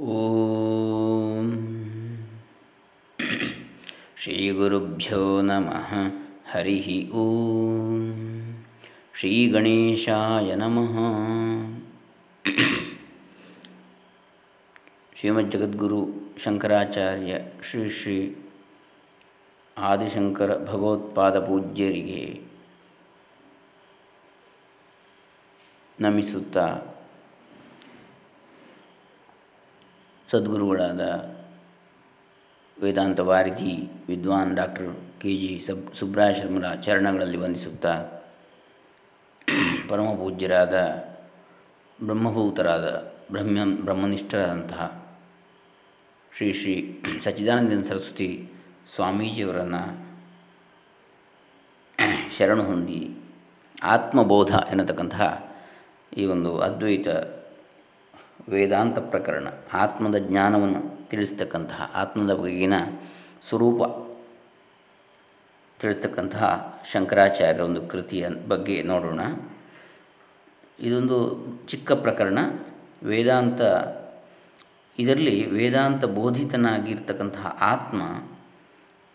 ಓಂ ಶ್ರೀ ಗುರುಭ್ಯೋ ನಮಃ ಹರಿ ಓಂ ಶ್ರೀ ಗಣೇಶಾಯ ನಮಃ ಶ್ರೀಮಜ್ಜಗದ್ಗುರು ಶಂಕರಾಚಾರ್ಯ ಶ್ರೀ ಶ್ರೀ ಆದಿಶಂಕರ ಭಗವತ್ಪಾದ ಪೂಜ್ಯರಿಗೆ ನಮಿಸುತ್ತಾ ಸದ್ಗುರುಗಳಾದ ವೇದಾಂತ ವಾರಿಧಿ, ವಿದ್ವಾನ್ ಡಾಕ್ಟರ್ ಕೆ ಜಿ ಸಬ್ ಸುಬ್ರಾಯ ಚರಣಗಳಲ್ಲಿ ವಂದಿಸುತ್ತಾ ಪರಮ ಪೂಜ್ಯರಾದ ಬ್ರಹ್ಮಭೂತರಾದ ಬ್ರಹ್ಮ ಬ್ರಹ್ಮನಿಷ್ಠರಾದಂತಹ ಶ್ರೀ ಶ್ರೀ ಸಚ್ಚಿದಾನಂದ ಸರಸ್ವತಿ ಸ್ವಾಮೀಜಿಯವರನ್ನು ಶರಣು ಹೊಂದಿ ಆತ್ಮಬೋಧ ಎನ್ನತಕ್ಕಂತಹ ಈ ಒಂದು ಅದ್ವೈತ ವೇದಾಂತ ಪ್ರಕರಣ, ಆತ್ಮದ ಜ್ಞಾನವನ್ನು ತಿಳಿಸ್ತಕ್ಕಂತಹ, ಆತ್ಮದ ಬಗೆಗಿನ ಸ್ವರೂಪ ತಿಳಿಸ್ತಕ್ಕಂತಹ ಶಂಕರಾಚಾರ್ಯರ ಒಂದು ಕೃತಿಯ ಬಗ್ಗೆ ನೋಡೋಣ. ಇದೊಂದು ಚಿಕ್ಕ ಪ್ರಕರಣ. ವೇದಾಂತ, ಇದರಲ್ಲಿ ವೇದಾಂತ ಬೋಧಿತನಾಗಿರ್ತಕ್ಕಂತಹ ಆತ್ಮ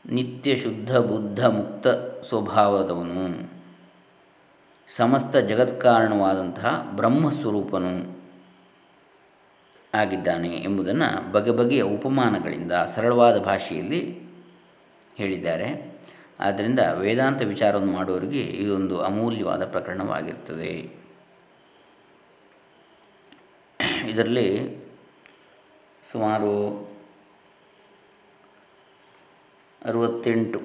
ನಿತ್ಯ ಶುದ್ಧ, ಬುದ್ಧ, ಮುಕ್ತ ಸ್ವಭಾವದವನು. ಸಮಸ್ತ ಜಗತ್ಕಾರಣವಾದಂತಹ ಬ್ರಹ್ಮಸ್ವರೂಪನು. ಆಗಿದ್ದಾನೆ ಎಂಬುದನ್ನು ಬಗೆ ಬಗೆಯ ಉಪಮಾನಗಳಿಂದ ಸರಳವಾದ ಭಾಷೆಯಲ್ಲಿ ಹೇಳಿದ್ದಾರೆ. ಆದ್ದರಿಂದ ವೇದಾಂತ ವಿಚಾರವನ್ನು ಮಾಡುವವರಿಗೆ ಇದೊಂದು ಅಮೂಲ್ಯವಾದ ಪ್ರಕರಣವಾಗಿರ್ತದೆ ಇದರಲ್ಲಿ ಸುಮಾರು ಅರುವತ್ತೆಂಟು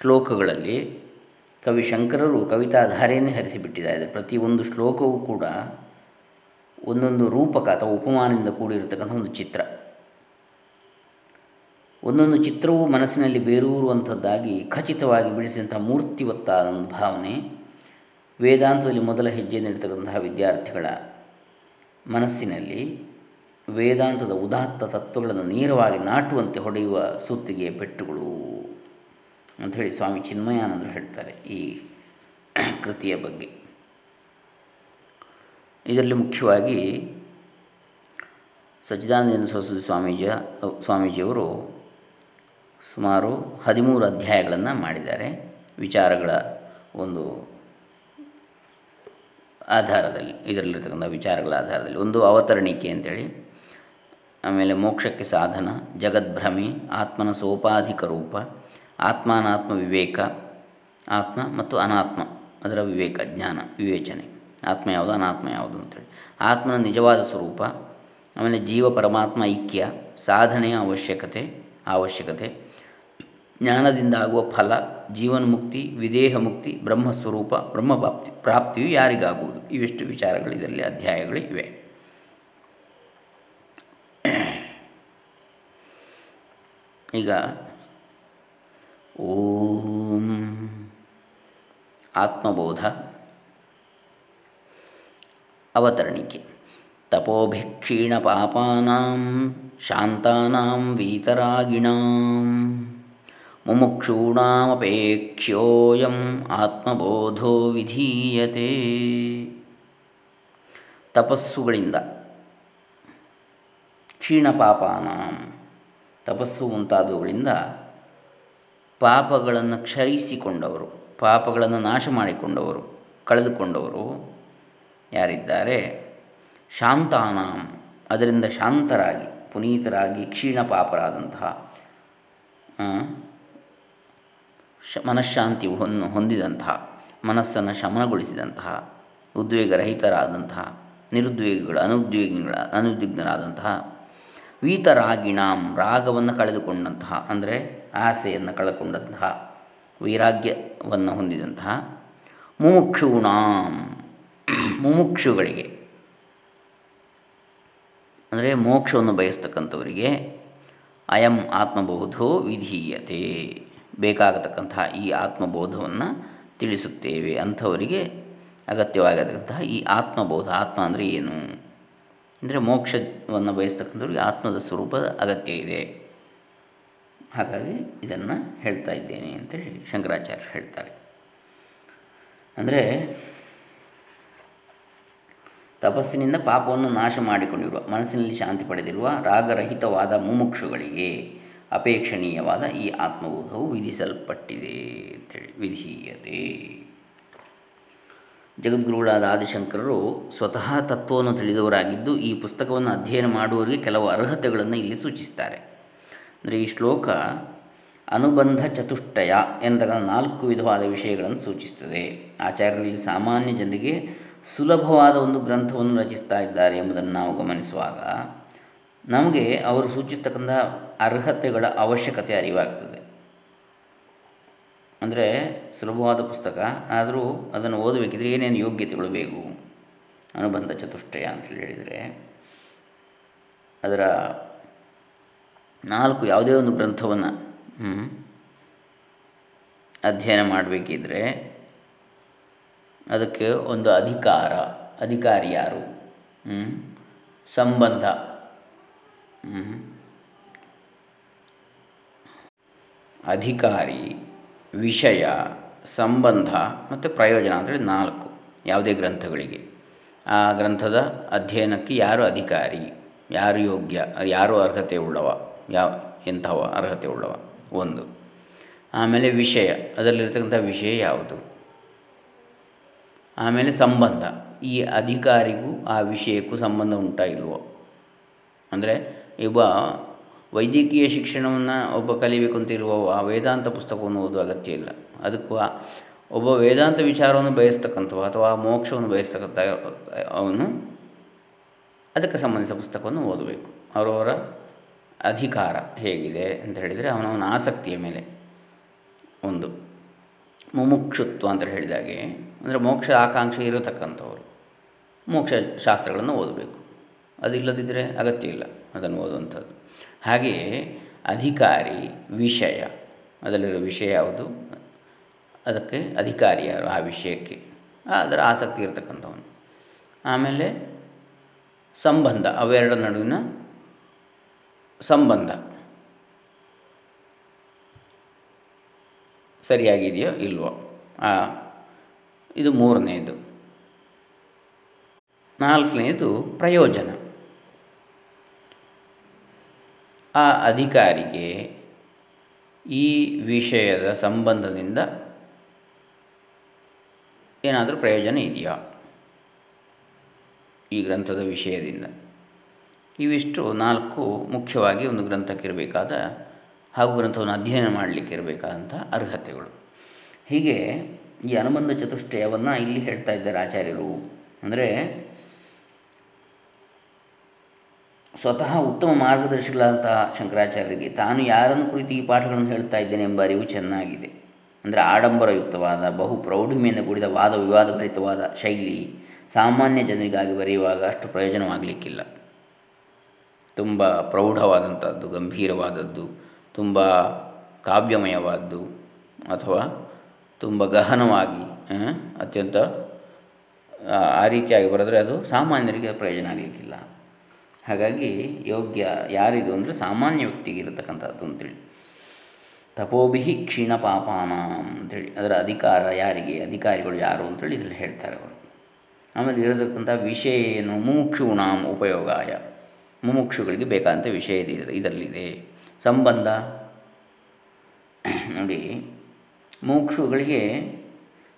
ಶ್ಲೋಕಗಳಲ್ಲಿ ಕವಿ ಶಂಕರರು ಕವಿತಾಧಾರೆಯನ್ನೇ ಹರಿಸಿಬಿಟ್ಟಿದ್ದಾರೆ. ಪ್ರತಿಯೊಂದು ಶ್ಲೋಕವೂ ಕೂಡ ಒಂದೊಂದು ರೂಪಕ ಅಥವಾ ಉಪಮಾನದಿಂದ ಕೂಡಿರತಕ್ಕಂಥ ಒಂದು ಚಿತ್ರ. ಒಂದೊಂದು ಚಿತ್ರವೂ ಮನಸ್ಸಿನಲ್ಲಿ ಬೇರೂರುವಂಥದ್ದಾಗಿ ಖಚಿತವಾಗಿ ಬಿಡಿಸಿದಂಥ ಮೂರ್ತಿವತ್ತಾದ ಒಂದು ಭಾವನೆ, ವೇದಾಂತದಲ್ಲಿ ಮೊದಲ ಹೆಜ್ಜೆ ನೀಡ್ತಕ್ಕಂತಹ ವಿದ್ಯಾರ್ಥಿಗಳ ಮನಸ್ಸಿನಲ್ಲಿ ವೇದಾಂತದ ಉದಾತ್ತ ತತ್ವಗಳನ್ನು ನೇರವಾಗಿ ನಾಟುವಂತೆ ಹೊಡೆಯುವ ಸುತ್ತಿಗೆ ಪೆಟ್ಟುಗಳು. ಅಂಥೇಳಿ ಸ್ವಾಮಿ ಚಿನ್ಮಯಾನಂದರು ಹೇಳ್ತಾರೆ ಈ ಕೃತಿಯ ಬಗ್ಗೆ. ಇದರಲ್ಲಿ ಮುಖ್ಯವಾಗಿ ಸಚ್ಚಿದಾನಂದ ಸರಸ್ವತಿ ಸ್ವಾಮೀಜಿಯ, ಸ್ವಾಮೀಜಿಯವರು ಸುಮಾರು ಹದಿಮೂರು ಅಧ್ಯಾಯಗಳನ್ನು ಮಾಡಿದ್ದಾರೆ. ವಿಚಾರಗಳ ಒಂದು ಆಧಾರದಲ್ಲಿ, ಇದರಲ್ಲಿರ್ತಕ್ಕಂಥ ವಿಚಾರಗಳ ಆಧಾರದಲ್ಲಿ. ಒಂದು ಅವತರಣಿಕೆ ಅಂತೇಳಿ, ಆಮೇಲೆ ಮೋಕ್ಷಕ್ಕೆ ಸಾಧನ, ಜಗದ್ಭ್ರಮೆ, ಆತ್ಮನ ಸೋಪಾಧಿಕ ರೂಪ ಆತ್ಮಾನಾತ್ಮ ವಿವೇಕ ಆತ್ಮ ಮತ್ತು ಅನಾತ್ಮ, ಅದರ ವಿವೇಕ, ಜ್ಞಾನ, ವಿವೇಚನೆ. ಆತ್ಮ ಯಾವುದು? ಅನಾತ್ಮ ಯಾವುದು ಅಂತೇಳಿ. ಆತ್ಮನ ನಿಜವಾದ ಸ್ವರೂಪ, ಆಮೇಲೆ ಜೀವ ಪರಮಾತ್ಮ ಐಕ್ಯ, ಸಾಧನೆಯ ಅವಶ್ಯಕತೆ ಅವಶ್ಯಕತೆ ಜ್ಞಾನದಿಂದ ಆಗುವ ಫಲ ಜೀವನ್ ಮುಕ್ತಿ ವಿದೇಹ ಮುಕ್ತಿ ಬ್ರಹ್ಮಸ್ವರೂಪ ಬ್ರಹ್ಮ ಪ್ರಾಪ್ತಿ ಪ್ರಾಪ್ತಿಯು ಯಾರಿಗಾಗುವುದು? ಇವೆಷ್ಟು ವಿಚಾರಗಳು ಇದರಲ್ಲಿ ಅಧ್ಯಾಯಗಳು ಇವೆ ಈಗ ಓಂ. ಆತ್ಮಬೋಧ. ಅವತರಣಿಕೆ. ತಪೋಭಿಕ್ಷೀಣ ಪಾಪಾನಾಂ ಶಾಂತಾನಾಂ, ವೀತರಾಗಿಣಾಂ. ಮುಮುಕ್ಷೂಣಾಮಪೇಕ್ಷ್ಯೋಯಂ, ಆತ್ಮಬೋಧೋ ವಿಧೀಯತೆ. ತಪಸ್ಸುಗಳಿಂದ. ಕ್ಷೀಣ ಪಾಪಾನಾಂ ತಪಸ್ಸು ಮುಂತಾದವುಗಳಿಂದ ಪಾಪಗಳನ್ನು ಕ್ಷಯಿಸಿಕೊಂಡವರು, ಪಾಪಗಳನ್ನು ನಾಶ ಮಾಡಿಕೊಂಡವರು ಕಳೆದುಕೊಂಡವರು ಯಾರಿದ್ದಾರೆ? ಶಾಂತಾನಾಂ, ಅದರಿಂದ ಶಾಂತರಾಗಿ, ಪುನೀತರಾಗಿ, ಕ್ಷೀಣ ಪಾಪರಾದಂತಹ ಶ, ಮನಃಶಾಂತಿ ಹೊನ್ನು, ಹೊಂದಿದಂತಹ, ಮನಸ್ಸನ್ನು ಶಮನಗೊಳಿಸಿದಂತಹ, ಉದ್ವೇಗರಹಿತರಾದಂತಹ, ನಿರುದ್ವೇಗಿಗಳು, ಅನುದ್ವೇಗಿಗಳ ಅನುದ್ವಿಗ್ನರಾದಂತಹ ವೀತರಾಗಿಣಾಂ, ರಾಗವನ್ನು ಕಳೆದುಕೊಂಡಂತಹ, ಅಂದರೆ ಆಸೆಯನ್ನು ಕಳೆದುಕೊಂಡಂತಹ, ವೈರಾಗ್ಯವನ್ನು ಹೊಂದಿದಂತಹ ಮುಮುಕ್ಷೂಣಾಂ, ಮುಮುಕ್ಷುಗಳಿಗೆ, ಅಂದರೆ ಮೋಕ್ಷವನ್ನು ಬಯಸ್ತಕ್ಕಂಥವರಿಗೆ ಅಯಂ ಆತ್ಮಬೋಧೋ ವಿಧೀಯತೆ, ಬೇಕಾಗತಕ್ಕಂತಹ ಈ ಆತ್ಮಬೋಧವನ್ನು ತಿಳಿಸುತ್ತೇವೆ. ಅಂಥವರಿಗೆ ಅಗತ್ಯವಾಗಿರತಕ್ಕಂತಹ ಈ ಆತ್ಮಬೋಧ, ಆತ್ಮ ಅಂದರೆ ಏನು? ಅಂದರೆ ಮೋಕ್ಷವನ್ನು ಬಯಸ್ತಕ್ಕಂಥವ್ರಿಗೆ ಆತ್ಮದ ಸ್ವರೂಪದ ಅಗತ್ಯ ಇದೆ. ಹಾಗಾಗಿ ಇದನ್ನು ಹೇಳ್ತಾ ಇದ್ದೇನೆ ಅಂತೇಳಿ ಶಂಕರಾಚಾರ್ಯರು ಹೇಳ್ತಾರೆ. ಅಂದರೆ ತಪಸ್ಸಿನಿಂದ ಪಾಪವನ್ನು ನಾಶ ಮಾಡಿಕೊಂಡಿರುವ, ಮನಸ್ಸಿನಲ್ಲಿ ಶಾಂತಿ ಪಡೆದಿರುವ ರಾಗರಹಿತವಾದ ಮುಮುಕ್ಷುಗಳಿಗೆ ಅಪೇಕ್ಷಣೀಯವಾದ ಈ ಆತ್ಮಬೋಧವು ವಿಧಿಸಲ್ಪಟ್ಟಿದೆ ಅಂತೇಳಿ ವಿಧೀಯತೆ ಜಗದ್ಗುರುಗಳಾದ ಆದಿಶಂಕರರು ಸ್ವತಃ ತತ್ವವನ್ನು ತಿಳಿದವರಾಗಿದ್ದು ಈ ಪುಸ್ತಕವನ್ನು ಅಧ್ಯಯನ ಮಾಡುವವರಿಗೆ ಕೆಲವು ಅರ್ಹತೆಗಳನ್ನು ಇಲ್ಲಿ ಸೂಚಿಸ್ತಾರೆ. ಅಂದರೆ ಈ ಶ್ಲೋಕ ಅನುಬಂಧ ಚತುಷ್ಟಯ ಎಂದಾಗ ನಾಲ್ಕು ವಿಧವಾದ ವಿಷಯಗಳನ್ನು ಸೂಚಿಸುತ್ತದೆ ಆಚಾರ್ಯರಲ್ಲಿ ಸಾಮಾನ್ಯ ಜನರಿಗೆ ಸುಲಭವಾದ ಒಂದು ಗ್ರಂಥವನ್ನು ರಚಿಸ್ತಾ ಇದ್ದಾರೆ ಎಂಬುದನ್ನು ನಾವು ಗಮನಿಸುವಾಗ ನಮಗೆ ಅವರು ಸೂಚಿಸ್ತಕ್ಕಂಥ ಅರ್ಹತೆಗಳ ಅವಶ್ಯಕತೆ ಅರಿವಾಗ್ತದೆ. ಅಂದರೆ ಸುಲಭವಾದ ಪುಸ್ತಕ. ಆದರೂ ಅದನ್ನು ಓದಬೇಕಿದ್ರೆ ಏನೇನು ಯೋಗ್ಯತೆಗಳು ಬೇಕು? ಅನುಬಂಧ ಚತುಷ್ಟಯ ಅಂತೇಳಿ ಹೇಳಿದರೆ, ಅದರ ನಾಲ್ಕು ಯಾವುದೇ ಒಂದು ಗ್ರಂಥವನ್ನು ಅಧ್ಯಯನ ಮಾಡಬೇಕಿದ್ರೆ ಅದಕ್ಕೆ ಒಂದು ಅಧಿಕಾರ, ಅಧಿಕಾರಿ ಯಾರು? ಸಂಬಂಧ ಅಧಿಕಾರಿ. ವಿಷಯ, ಸಂಬಂಧ ಮತ್ತು ಪ್ರಯೋಜನ ಅಂತೇಳಿ ನಾಲ್ಕು ಯಾವುದೇ ಗ್ರಂಥಗಳಿಗೆ. ಆ ಗ್ರಂಥದ ಅಧ್ಯಯನಕ್ಕೆ ಯಾರು ಅಧಿಕಾರಿ, ಯಾರು ಯೋಗ್ಯ ಯಾರು ಅರ್ಹತೆ ಉಳ್ಳವ, ಯಾವ ಎಂಥವ ಅರ್ಹತೆ ಉಳ್ಳವ? ಒಂದು. ಆಮೇಲೆ ವಿಷಯ, ಅದರಲ್ಲಿರ್ತಕ್ಕಂಥ ವಿಷಯ ಯಾವುದು? ಆಮೇಲೆ ಸಂಬಂಧ, ಈ ಅಧಿಕಾರಿಗೂ ಆ ವಿಷಯಕ್ಕೂ ಸಂಬಂಧ ಉಂಟಾ ಇಲ್ವೋ? ಅಂದರೆ ಒಬ್ಬ ವೈದ್ಯಕೀಯ ಶಿಕ್ಷಣವನ್ನು ಒಬ್ಬ ಕಲಿಬೇಕು ಅಂತ ಆ ವೇದಾಂತ ಪುಸ್ತಕವನ್ನು ಓದುವ ಅಗತ್ಯ ಇಲ್ಲ. ಅದಕ್ಕೂ ಒಬ್ಬ ವೇದಾಂತ ವಿಚಾರವನ್ನು ಬಯಸ್ತಕ್ಕಂಥ ಅಥವಾ ಮೋಕ್ಷವನ್ನು ಬಯಸ್ತಕ್ಕಂಥ ಅವನು ಅದಕ್ಕೆ ಸಂಬಂಧಿಸಿದ ಪುಸ್ತಕವನ್ನು ಓದಬೇಕು. ಅವರವರ ಅಧಿಕಾರ ಹೇಗಿದೆ ಅಂತ ಹೇಳಿದರೆ ಅವನವನ ಆಸಕ್ತಿಯ ಮೇಲೆ ಒಂದು ಮುಮುಕ್ಷುತ್ವ ಅಂತ ಹೇಳಿದಾಗೆ ಅಂದರೆ ಮೋಕ್ಷ ಆಕಾಂಕ್ಷೆ ಇರತಕ್ಕಂಥವರು ಮೋಕ್ಷ ಶಾಸ್ತ್ರಗಳನ್ನು ಓದಬೇಕು ಅದಿಲ್ಲದಿದ್ದರೆ ಅಗತ್ಯ ಇಲ್ಲ ಅದನ್ನು ಓದುವಂಥದ್ದು. ಹಾಗೆಯೇ ಅಧಿಕಾರಿ ವಿಷಯ. ಅದರಲ್ಲಿರೋ ವಿಷಯ ಯಾವುದು? ಅದಕ್ಕೆ ಅಧಿಕಾರಿ ಯಾರು? ಆ ವಿಷಯಕ್ಕೆ. ಅದರ ಆಸಕ್ತಿ ಇರತಕ್ಕಂಥವನು. ಆಮೇಲೆ ಸಂಬಂಧ, ಅವೆರಡರ ನಡುವಿನ ಸಂಬಂಧ. ಸರಿಯಾಗಿದೆಯೋ ಇಲ್ವೋ? ಇದು ಮೂರನೇದು ನಾಲ್ಕನೇದು ಪ್ರಯೋಜನ. ಆ ಅಧಿಕಾರಿಗೆ ಈ ವಿಷಯದ ಸಂಬಂಧದಿಂದ ಏನಾದರೂ ಪ್ರಯೋಜನ ಇದೆಯಾ? ಈ ಗ್ರಂಥದ ವಿಷಯದಿಂದ. ಇವಿಷ್ಟು ನಾಲ್ಕು ಮುಖ್ಯವಾಗಿ ಒಂದು ಗ್ರಂಥಕ್ಕಿರಬೇಕಾದ ಹಾಗೂ ಗ್ರಂಥವನ್ನು ಅಧ್ಯಯನ ಮಾಡಲಿಕ್ಕೆ ಇರಬೇಕಾದಂಥ ಅರ್ಹತೆಗಳು. ಹೀಗೆ ಈ ಅನುಬಂಧ ಚತುಷ್ಟಯವನ್ನು ಇಲ್ಲಿ ಹೇಳ್ತಾ ಇದ್ದಾರೆ ಆಚಾರ್ಯರು. ಅಂದರೆ ಸ್ವತಃ ಉತ್ತಮ ಮಾರ್ಗದರ್ಶಿಗಳಾದಂತಹ ಶಂಕರಾಚಾರ್ಯರಿಗೆ ತಾನು ಯಾರನ್ನು ಕುರಿತು ಈ ಪಾಠಗಳನ್ನು ಹೇಳ್ತಾ ಇದ್ದೇನೆ ಎಂಬ ಅರಿವು ಚೆನ್ನಾಗಿದೆ. ಅಂದರೆ ಆಡಂಬರಯುಕ್ತವಾದ, ಬಹು ಪ್ರೌಢಿಮೆಯಿಂದ ಕೂಡಿದ ವಾದ ವಿವಾದ ಭರಿತವಾದ ಶೈಲಿ ಸಾಮಾನ್ಯ ಜನರಿಗಾಗಿ ಬರೆಯುವಾಗ ಅಷ್ಟು ಪ್ರಯೋಜನವಾಗಲಿಕ್ಕಿಲ್ಲ. ತುಂಬ ಪ್ರೌಢವಾದಂಥದ್ದು, ಗಂಭೀರವಾದದ್ದು, ತುಂಬ ಕಾವ್ಯಮಯವಾದ್ದು ಅಥವಾ ತುಂಬ ಗಹನವಾಗಿ ಅತ್ಯಂತ ಆ ರೀತಿಯಾಗಿ ಬರೆದರೆ ಅದು ಸಾಮಾನ್ಯರಿಗೆ ಪ್ರಯೋಜನ ಆಗಲಿಕ್ಕಿಲ್ಲ. ಹಾಗಾಗಿ ಯೋಗ್ಯ ಯಾರಿದು ಅಂದರೆ ಸಾಮಾನ್ಯ ವ್ಯಕ್ತಿಗೆ ಇರತಕ್ಕಂಥದ್ದು ಅಂತೇಳಿ. ತಪೋಭಿ ಕ್ಷೀಣ ಪಾಪಾನ ಅಂತೇಳಿ. ಅದರ ಅಧಿಕಾರ ಯಾರಿಗೆ? ಅಧಿಕಾರಿಗಳು ಯಾರು ಅಂತೇಳಿ ಇದರಲ್ಲಿ ಹೇಳ್ತಾರೆ ಅವರು. ಆಮೇಲೆ ಇರತಕ್ಕಂಥ ವಿಷಯ ಏನು? ಮುಮುಕ್ಷೂಣಾಂ ಉಪಯೋಗಾಯ. ಮುಮುಕ್ಷುಗಳಿಗೆ ಬೇಕಾದಂಥ ವಿಷಯ ಇದೆ ಇದರಲ್ಲಿದೆ. ಸಂಬಂಧ. ನೋಡಿ. ಮುಮುಕ್ಷುಗಳಿಗೆ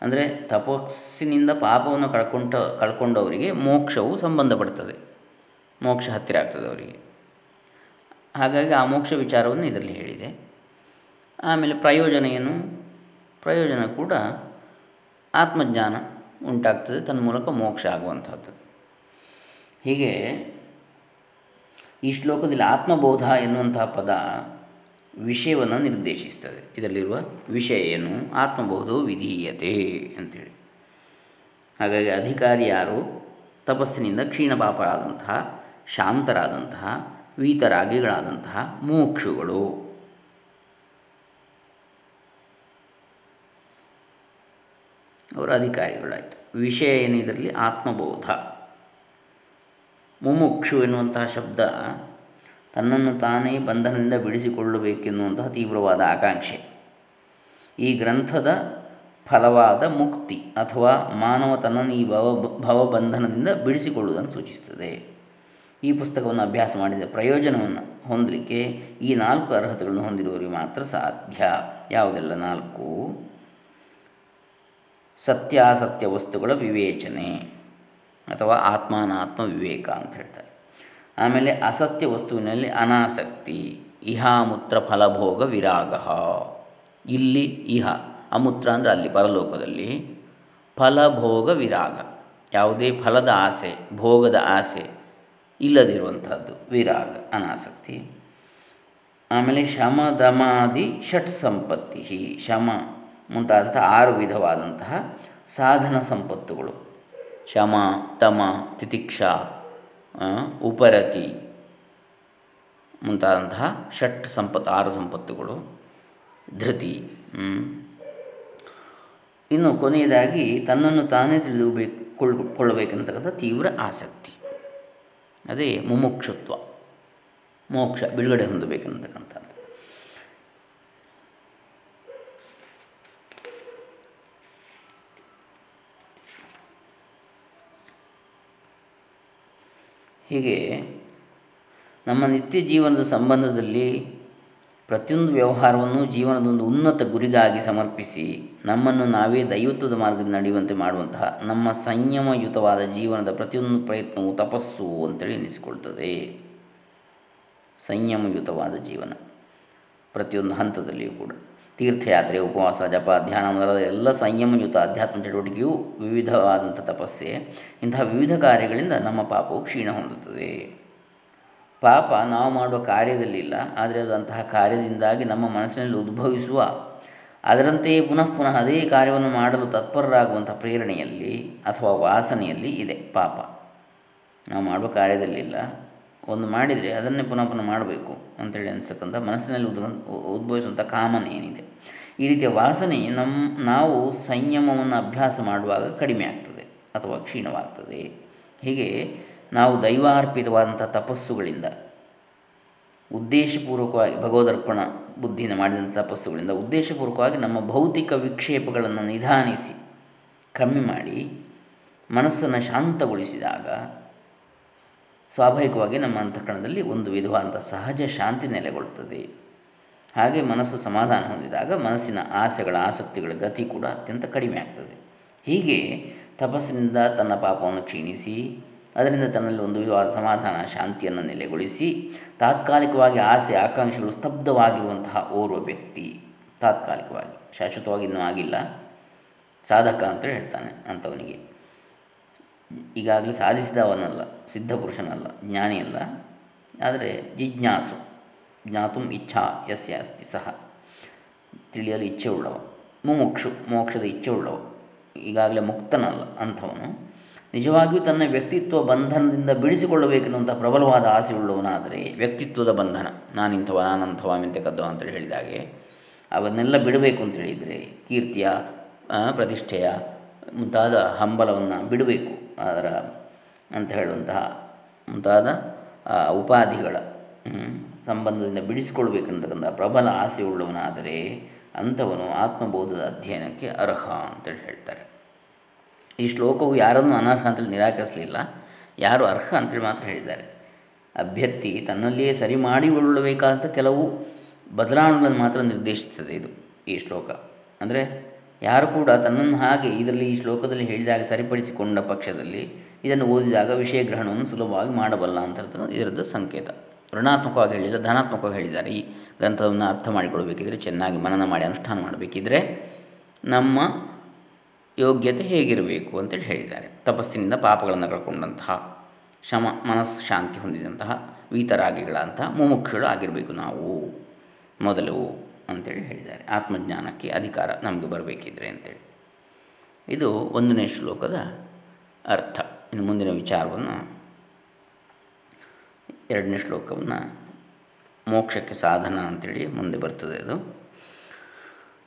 ಅಂದರೆ ತಪಸ್ಸಿನಿಂದ ಪಾಪವನ್ನು ಕಳ್ಕೊಂಡ ಕಳ್ಕೊಂಡವರಿಗೆ ಮೋಕ್ಷವು ಸಂಬಂಧಪಡ್ತದೆ. ಮೋಕ್ಷ ಹತ್ತಿರ ಆಗ್ತದೆ ಅವರಿಗೆ. ಹಾಗಾಗಿ ಆ ಮೋಕ್ಷ ವಿಚಾರವನ್ನು ಇದರಲ್ಲಿ ಹೇಳಿದೆ. ಆಮೇಲೆ ಪ್ರಯೋಜನ ಏನು ಪ್ರಯೋಜನ ಕೂಡ ಆತ್ಮಜ್ಞಾನ ಉಂಟಾಗ್ತದೆ, ತನ್ನ ಮೂಲಕ ಮೋಕ್ಷ ಆಗುವಂಥದ್ದು ಹೀಗೆ ಈ ಶ್ಲೋಕದಲ್ಲಿ ಆತ್ಮಬೋಧ ಎನ್ನುವಂತಹ ಪದ ವಿಷಯವನ್ನು ನಿರ್ದೇಶಿಸ್ತದೆ. ಇದರಲ್ಲಿರುವ ವಿಷಯ ಏನು? ಆತ್ಮಬೋಧವು ವಿಧೀಯತೆ ಅಂತೇಳಿ. ಹಾಗಾಗಿ ಅಧಿಕಾರಿ ಯಾರು? ತಪಸ್ಸಿನಿಂದ ಕ್ಷೀಣಪಾಪರಾದಂತಹ ಶಾಂತರಾದಂತಹ, ವೀತರಾಗಿಗಳಾದಂತಹ ಮೋಕ್ಷುಗಳು. ಅವರ ಅಧಿಕಾರಿಗಳಾಯಿತು. ವಿಷಯ ಏನಿದರಲ್ಲಿ? ಆತ್ಮಬೋಧ. ಮುಮುಕ್ಷು ಎನ್ನುವಂತಹ ಶಬ್ದ ತನ್ನನ್ನು ತಾನೇ ಬಂಧನದಿಂದ ಬಿಡಿಸಿಕೊಳ್ಳಬೇಕೆನ್ನುವಂತಹ ತೀವ್ರವಾದ ಆಕಾಂಕ್ಷೆ. ಈ ಗ್ರಂಥದ ಫಲವಾದ ಮುಕ್ತಿ ಅಥವಾ ಮಾನವ ತನ್ನನ್ನು ಈ ಭವ ಭವಬಂಧನದಿಂದ ಬಿಡಿಸಿಕೊಳ್ಳುವುದನ್ನು ಸೂಚಿಸುತ್ತದೆ. ಈ ಪುಸ್ತಕವನ್ನು ಅಭ್ಯಾಸ ಮಾಡಿದ ಪ್ರಯೋಜನವನ್ನು ಹೊಂದಲಿಕ್ಕೆ ಈ ನಾಲ್ಕು ಅರ್ಹತೆಗಳನ್ನು ಹೊಂದಿರುವವರಿಗೆ ಮಾತ್ರ ಸಾಧ್ಯ. ಯಾವುದೆಲ್ಲ? ನಾಲ್ಕು. ಸತ್ಯಾಸತ್ಯ ವಸ್ತುಗಳ ವಿವೇಚನೆ ಅಥವಾ ಆತ್ಮಾನಾತ್ಮ ವಿವೇಕ ಅಂತ ಹೇಳ್ತಾರೆ. ಆಮೇಲೆ ಅಸತ್ಯ ವಸ್ತುವಿನಲ್ಲಿ ಅನಾಸಕ್ತಿ ಇಹಾಮೂತ್ರ ಫಲಭೋಗ ವಿರಾಗ. ಇಲ್ಲಿ ಇಹ, ಅಮೂತ್ರ ಅಂದರೆ ಅಲ್ಲಿ ಪರಲೋಕದಲ್ಲಿ ಫಲಭೋಗ ವಿರಾಗ. ಯಾವುದೇ ಫಲದ ಆಸೆ, ಭೋಗದ ಆಸೆ ಇಲ್ಲದಿರುವಂಥದ್ದು, ವಿರಾಗ, ಅನಾಸಕ್ತಿ. ಆಮೇಲೆ ಶಮ ದಮಾದಿ ಷಟ್ ಸಂಪತ್ತಿ ಶಮ ಮುಂತಾದಂಥ ಆರು ವಿಧವಾದಂತಹ ಸಾಧನ ಸಂಪತ್ತುಗಳು. ಶಮ ತಮ ತಿತಿಕ್ಷಾ ಉಪರತಿ ಮುಂತಾದಂತಹ ಷಟ್ ಸಂಪತ್ತು, ಆರು ಸಂಪತ್ತುಗಳು. ಧೃತಿ ಇನ್ನು ಕೊನೆಯದಾಗಿ ತನ್ನನ್ನು ತಾನೇ ತಿಳಿದುಬೇಕು ಕೊಳ್ಳಬೇಕಂತಕ್ಕಂಥ ತೀವ್ರ ಆಸಕ್ತಿ. ಅದೇ ಮುಮುಕ್ಷುತ್ವ. ಮೋಕ್ಷ ಬಿಡುಗಡೆ ಹೊಂದಬೇಕೆಂತಕ್ಕಂಥದ್ದು. ಹೀಗೆ ನಮ್ಮ ನಿತ್ಯ ಜೀವನದ ಸಂಬಂಧದಲ್ಲಿ ಪ್ರತಿಯೊಂದು ವ್ಯವಹಾರವನ್ನು ಜೀವನದೊಂದು ಉನ್ನತ ಗುರಿಗಾಗಿ ಸಮರ್ಪಿಸಿ ನಮ್ಮನ್ನು ನಾವೇ ದೈವತ್ವದ ಮಾರ್ಗದಲ್ಲಿ ನಡೆಯುವಂತೆ ಮಾಡುವಂತಹ ನಮ್ಮ ಸಂಯಮಯುತವಾದ ಜೀವನದ ಪ್ರತಿಯೊಂದು ಪ್ರಯತ್ನವು ತಪಸ್ಸು ಅಂತೇಳಿ ಎನಿಸಿಕೊಳ್ತದೆ. ಸಂಯಮಯುತವಾದ ಜೀವನ. ಪ್ರತಿಯೊಂದು ಹಂತದಲ್ಲಿಯೂ ಕೂಡ. ತೀರ್ಥಯಾತ್ರೆ, ಉಪವಾಸ, ಜಪ, ಧ್ಯಾನ ಮೊದಲಾದ ಎಲ್ಲ ಸಂಯಮಯುತ ಅಧ್ಯಾತ್ಮ ಚಟುವಟಿಕೆಯು ವಿವಿಧವಾದಂಥ ತಪಸ್ಸೆ ಇಂತಹ ವಿವಿಧ ಕಾರ್ಯಗಳಿಂದ ನಮ್ಮ ಪಾಪವು ಕ್ಷೀಣ ಹೊಂದುತ್ತದೆ. ಪಾಪ ನಾವು ಮಾಡುವ ಕಾರ್ಯದಲ್ಲಿಲ್ಲ, ಆದರೆ ಅದು ಅಂತಹ ಕಾರ್ಯದಿಂದಾಗಿ ನಮ್ಮ ಮನಸ್ಸಿನಲ್ಲಿ ಉದ್ಭವಿಸುವ. ಅದರಂತೆಯೇ ಪುನಃ ಪುನಃ ಅದೇ ಕಾರ್ಯವನ್ನು ಮಾಡಲು ತತ್ಪರರಾಗುವಂಥ ಪ್ರೇರಣೆಯಲ್ಲಿ ಅಥವಾ ವಾಸನೆಯಲ್ಲಿ ಇದೆ ಪಾಪ. ನಾವು ಮಾಡುವ ಕಾರ್ಯದಲ್ಲಿಲ್ಲ. ಒಂದು ಮಾಡಿದರೆ ಅದನ್ನೇ ಪುನಃ ಪುನಃ ಮಾಡಬೇಕು ಅಂತೇಳಿ ಅನಿಸ್ತಕ್ಕಂಥ ಮನಸ್ಸಿನಲ್ಲಿ ಉದ್ ಉದ್ಭವಿಸುವಂಥ ಕಾಮನ್ ಏನಿದೆ. ಈ ರೀತಿಯ ವಾಸನೆ ನಮ್ಮ ನಾವು ಸಂಯಮವನ್ನು ಅಭ್ಯಾಸ ಮಾಡುವಾಗ ಕಡಿಮೆ ಆಗ್ತದೆ ಅಥವಾ ಕ್ಷೀಣವಾಗ್ತದೆ. ಹೀಗೆ ನಾವು ದೈವಾರ್ಪಿತವಾದಂಥ ತಪಸ್ಸುಗಳಿಂದ, ಉದ್ದೇಶಪೂರ್ವಕವಾಗಿ ಭಗವದರ್ಪಣ ಬುದ್ಧಿನ ಮಾಡಿದಂಥ ತಪಸ್ಸುಗಳಿಂದ ಉದ್ದೇಶಪೂರ್ವಕವಾಗಿ ನಮ್ಮ ಭೌತಿಕ ವಿಕ್ಷೇಪಗಳನ್ನು ನಿಧಾನಿಸಿ, ಕಮ್ಮಿ ಮಾಡಿ, ಮನಸ್ಸನ್ನು ಶಾಂತಗೊಳಿಸಿದಾಗ ಸ್ವಾಭಾವಿಕವಾಗಿ ನಮ್ಮ ಅಂತಃಕರಣದಲ್ಲಿ ಒಂದು ವಿಧವಾದಂಥ ಸಹಜ ಶಾಂತಿ ನೆಲೆಗೊಳ್ಳುತ್ತದೆ. ಹಾಗೆ ಮನಸ್ಸು ಸಮಾಧಾನ ಹೊಂದಿದಾಗ ಮನಸ್ಸಿನ ಆಸೆಗಳ, ಆಸಕ್ತಿಗಳ ಗತಿ ಕೂಡ ಅತ್ಯಂತ ಕಡಿಮೆ ಆಗ್ತದೆ ಹೀಗೆ ತಪಸ್ಸಿನಿಂದ ತನ್ನ ಪಾಪವನ್ನು ಕ್ಷೀಣಿಸಿ ಅದರಿಂದ ತನ್ನಲ್ಲಿ ಒಂದು ವಿಧವಾದ ಸಮಾಧಾನ, ಶಾಂತಿಯನ್ನು ನೆಲೆಗೊಳಿಸಿ, ತಾತ್ಕಾಲಿಕವಾಗಿ ಆಸೆ, ಆಕಾಂಕ್ಷೆಗಳು ಸ್ತಬ್ಧವಾಗಿರುವಂತಹ ಓರ್ವ ವ್ಯಕ್ತಿ. ತಾತ್ಕಾಲಿಕವಾಗಿ. ಶಾಶ್ವತವಾಗಿ ಇನ್ನೂ ಆಗಿಲ್ಲ. ಸಾಧಕ ಅಂತ ಹೇಳ್ತಾನೆ ಅಂಥವನಿಗೆ. ಈಗಾಗಲೇ ಸಾಧಿಸಿದವನಲ್ಲ, ಸಿದ್ಧ ಪುರುಷನಲ್ಲ ಜ್ಞಾನಿಯಲ್ಲ ಆದರೆ ಜಿಜ್ಞಾಸು, ಜ್ಞಾತು ಇಚ್ಛಾ, ಯಸ್ಯ ಅಸ್ತಿ ಸಹ. ತಿಳಿಯಲು ಇಚ್ಛೆ ಉಳ್ಳವ ಮುಮುಕ್ಷು, ಮೋಕ್ಷದ ಇಚ್ಛೆ ಉಳ್ಳವ ಈಗಾಗಲೇ ಮುಕ್ತನಲ್ಲ ಅಂಥವನು. ನಿಜವಾಗಿಯೂ ತನ್ನ ವ್ಯಕ್ತಿತ್ವ ಬಂಧನದಿಂದ ಬಿಡಿಸಿಕೊಳ್ಳಬೇಕೆನ್ನುವಂಥ ಪ್ರಬಲವಾದ ಆಸೆ ಉಳ್ಳವನಾದರೆ ವ್ಯಕ್ತಿತ್ವದ ಬಂಧನ. ನಾನಿಂಥವ, ನಾನಂಥವ ಮಿಂತೆಕದ್ದವ ಅಂತೇಳಿ ಹೇಳಿದಾಗೆ. ಅವನ್ನೆಲ್ಲ ಬಿಡಬೇಕು ಅಂತೇಳಿದರೆ ಕೀರ್ತಿಯ ಪ್ರತಿಷ್ಠೆಯ ಮುಂತಾದ ಹಂಬಲವನ್ನು ಬಿಡಬೇಕು. ಅದರ ಅಂತ ಹೇಳುವಂತಹ ಮುಂತಾದ ಉಪಾಧಿಗಳ ಸಂಬಂಧದಿಂದ ಬಿಡಿಸಿಕೊಳ್ಬೇಕಂತಕ್ಕಂಥ ಪ್ರಬಲ ಆಸೆ ಉಳ್ಳವನಾದರೆ ಅಂಥವನು ಆತ್ಮಬೋಧದ ಅಧ್ಯಯನಕ್ಕೆ ಅರ್ಹ ಅಂತೇಳಿ ಹೇಳ್ತಾರೆ. ಈ ಶ್ಲೋಕವು ಯಾರನ್ನು ಅನರ್ಹ ಅಂತೇಳಿ ನಿರಾಕರಿಸಲಿಲ್ಲ, ಯಾರು ಅರ್ಹ ಅಂತೇಳಿ ಮಾತ್ರ ಹೇಳಿದ್ದಾರೆ. ಅಭ್ಯರ್ಥಿ ತನ್ನಲ್ಲಿಯೇ ಸರಿ ಮಾಡಿಕೊಳ್ಳಬೇಕಾದಂಥ ಕೆಲವು ಬದಲಾವಣೆಗಳನ್ನು ಮಾತ್ರ ನಿರ್ದೇಶಿಸ್ತದೆ ಇದು ಈ ಶ್ಲೋಕ. ಅಂದರೆ ಯಾರು ಕೂಡ ತನ್ನನ್ನು ಹಾಗೆ ಇದರಲ್ಲಿ ಈ ಶ್ಲೋಕದಲ್ಲಿ ಹೇಳಿದಾಗ ಸರಿಪಡಿಸಿಕೊಂಡ ಪಕ್ಷದಲ್ಲಿ ಇದನ್ನು ಓದಿದಾಗ ವಿಷಯ ಗ್ರಹಣವನ್ನು ಸುಲಭವಾಗಿ ಮಾಡಬಲ್ಲ ಅಂತ ಇದರದ್ದು ಸಂಕೇತ. ಋಣಾತ್ಮಕವಾಗಿ ಹೇಳಿಲ್ಲ ಧನಾತ್ಮಕವಾಗಿ ಹೇಳಿದ್ದಾರೆ. ಈ ಗ್ರಂಥವನ್ನು ಅರ್ಥ ಮಾಡಿಕೊಳ್ಬೇಕಿದ್ರೆ ಚೆನ್ನಾಗಿ ಮನನ ಮಾಡಿ ಅನುಷ್ಠಾನ ಮಾಡಬೇಕಿದ್ರೆ ನಮ್ಮ ಯೋಗ್ಯತೆ ಹೇಗಿರಬೇಕು ಅಂತೇಳಿ ಹೇಳಿದ್ದಾರೆ. ತಪಸ್ಸಿನಿಂದ ಪಾಪಗಳನ್ನು ಕಳ್ಕೊಂಡಂತಹ ಶಮ, ಮನಸ್ಸು ಶಾಂತಿ ಹೊಂದಿದಂತಹ ವೀತರಾಗಿಗಳಂತಹ ಮುಮುಕ್ಷಗಳು ಆಗಿರಬೇಕು ನಾವು ಮೊದಲು ಅಂತೇಳಿ ಹೇಳಿದ್ದಾರೆ. ಆತ್ಮಜ್ಞಾನಕ್ಕೆ ಅಧಿಕಾರ ನಮಗೆ ಬರಬೇಕಿದ್ರೆ ಅಂತೇಳಿ. ಇದು ಒಂದನೇ ಶ್ಲೋಕದ ಅರ್ಥ. ಇನ್ನು ಮುಂದಿನ ವಿಚಾರವನ್ನು ಎರಡನೇ ಶ್ಲೋಕವನ್ನು ಮೋಕ್ಷಕ್ಕೆ ಸಾಧನ ಅಂತೇಳಿ ಮುಂದೆ ಬರ್ತದೆ ಅದು.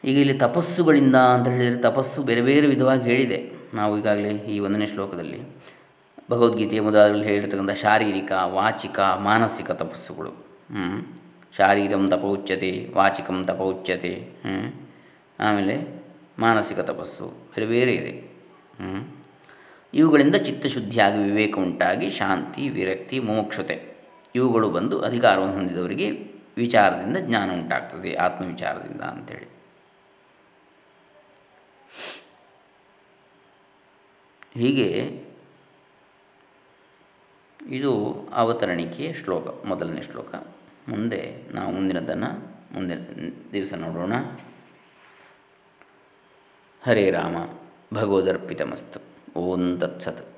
ಈಗ ಇಲ್ಲಿ ತಪಸ್ಸುಗಳಿಂದ ಅಂತ ಹೇಳಿದರೆ ತಪಸ್ಸು ಬೇರೆ ಬೇರೆ ವಿಧವಾಗಿ ಹೇಳಿದೆ. ನಾವು ಈಗಾಗಲೇ ಈ ಒಂದನೇ ಶ್ಲೋಕದಲ್ಲಿ ಭಗವದ್ಗೀತೆಯ ಮೊದಲಲ್ಲಿ ಹೇಳಿರ್ತಕ್ಕಂಥ ಶಾರೀರಿಕ, ವಾಚಿಕ, ಮಾನಸಿಕ ತಪಸ್ಸುಗಳು. ಹ್ಞೂ ಶಾರೀರಂ ತಪ ಉಚ್ಯತೆ, ವಾಚಿಕಂ ತಪ ಹ್ಞೂ ಆಮೇಲೆ ಮಾನಸಿಕ ತಪಸ್ಸು ಬೇರೆ ಬೇರೆ ಇದೆ. ಹ್ಞೂ ಇವುಗಳಿಂದ ಚಿತ್ತಶುದ್ಧಿಯಾಗಿ ವಿವೇಕ ಉಂಟಾಗಿ ಶಾಂತಿ, ವಿರಕ್ತಿ, ಮೋಕ್ಷತೆ ಇವುಗಳು ಬಂದು ಅಧಿಕಾರವನ್ನು ಹೊಂದಿದವರಿಗೆ ವಿಚಾರದಿಂದ ಜ್ಞಾನ ಉಂಟಾಗ್ತದೆ, ಆತ್ಮವಿಚಾರದಿಂದ ಅಂಥೇಳಿ ಹೀಗೆ ಇದು ಅವತರಣಿಕೆಯ ಶ್ಲೋಕ, ಮೊದಲನೇ ಶ್ಲೋಕ. ಮುಂದೆ ನಾವು ಮುಂದಿನದನ್ನು ಮುಂದಿನ ದಿವಸ ನೋಡೋಣ. ಹರೇ ರಾಮ, ಭಗವದರ್ಪಿತಮಸ್ತು. ಓಂ ತತ್ಸತ್.